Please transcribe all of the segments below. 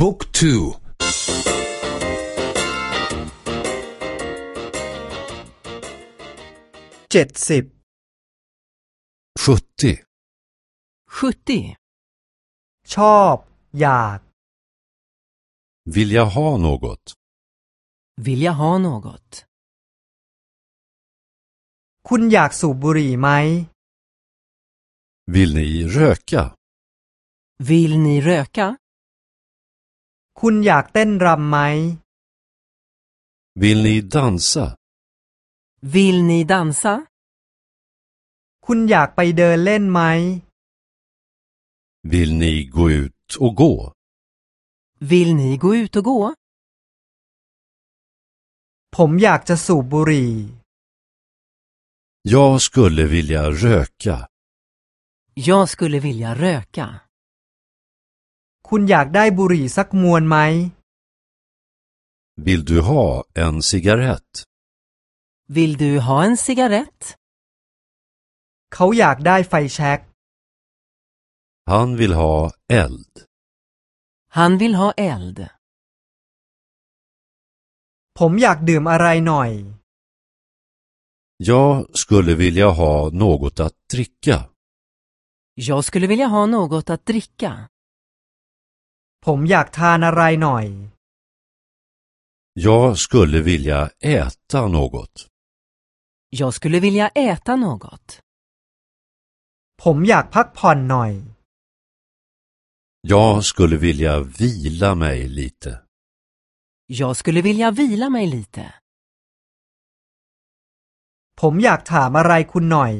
บุ๊กทูเจ็ดสิบ sjuttio 70. ชอบ อยาก vilja ha något Vill jag ha något? คุณอยากสูบบุหรี่ไหม vill ni röka Vill ni röka? คุณอยากเต้นรำไหม vill ni dansa Vill ni dansa? คุณอยากไปเดินเล่นไหม vill ni gå ut och gå Vill ni gå ut och gå? ผมอยากจะสูบบุหรี่ jag skulle vilja röka Jag skulle vilja röka. คุณอยากได้บุหรี่สักมวนไหม vill du ha en cigarett Vill du ha en cigarett? เขาอยากได้ไฟแช็ก han vill ha eld Han vill ha eld. ผมอยากดื่มอะไรหน่อย jag skulle vilja ha något att dricka Jag skulle vilja ha något att dricka. ผมอยากทานอะไรหน่อย jag skulle vilja äta något Jag skulle vilja äta något. ผมอยากพักผ่อนหน่อย jag skulle vilja vila mig lite Jag skulle vilja vila mig lite. ผมอยากถามอะไรคุณหน่อย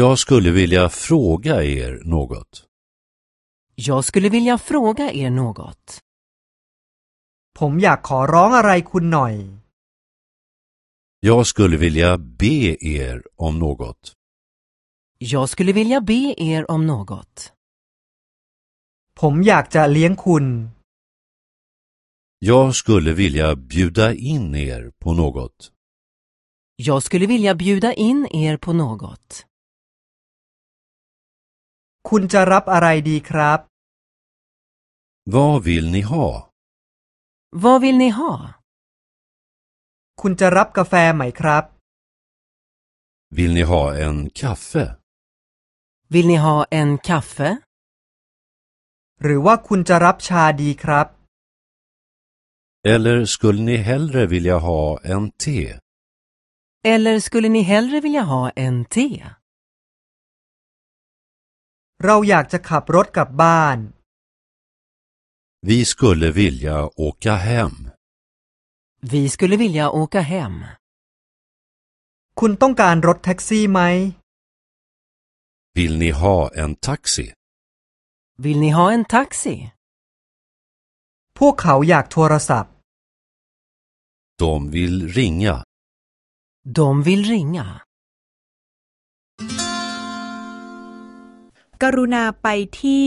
jag skulle vilja fråga er något Jag skulle vilja fråga er något. ผมอยากขอร้องอะไรคุณหน่อย jag skulle vilja be er om något Jag skulle vilja be er om något. ผมอยากจะเลี้ยงคุณ jag skulle vilja bjuda in er på något Jag skulle vilja bjuda in er på något. คุณจะรับอะไรดีครับ vad vill ni ha Vad vill ni ha? คุณจะรับกาแฟไหมครับ vill ni ha en kaffe Vill ni ha en kaffe? หรือว่าคุณจะรับชาดีครับ eller skulle ni hellre vilja ha en te Eller skulle ni hellre vilja ha en te? เราอยากจะขับรถกลับบ้าน vi skulle vilja åka hem Vi skulle vilja åka hem. คุณต้องการรถแท็กซี่ไหม vill ni ha en taxi Vill ni ha en taxi? พวกเขาอยากโทรศัพท์ de vill ringa De vill ringa. กรุณาไปที่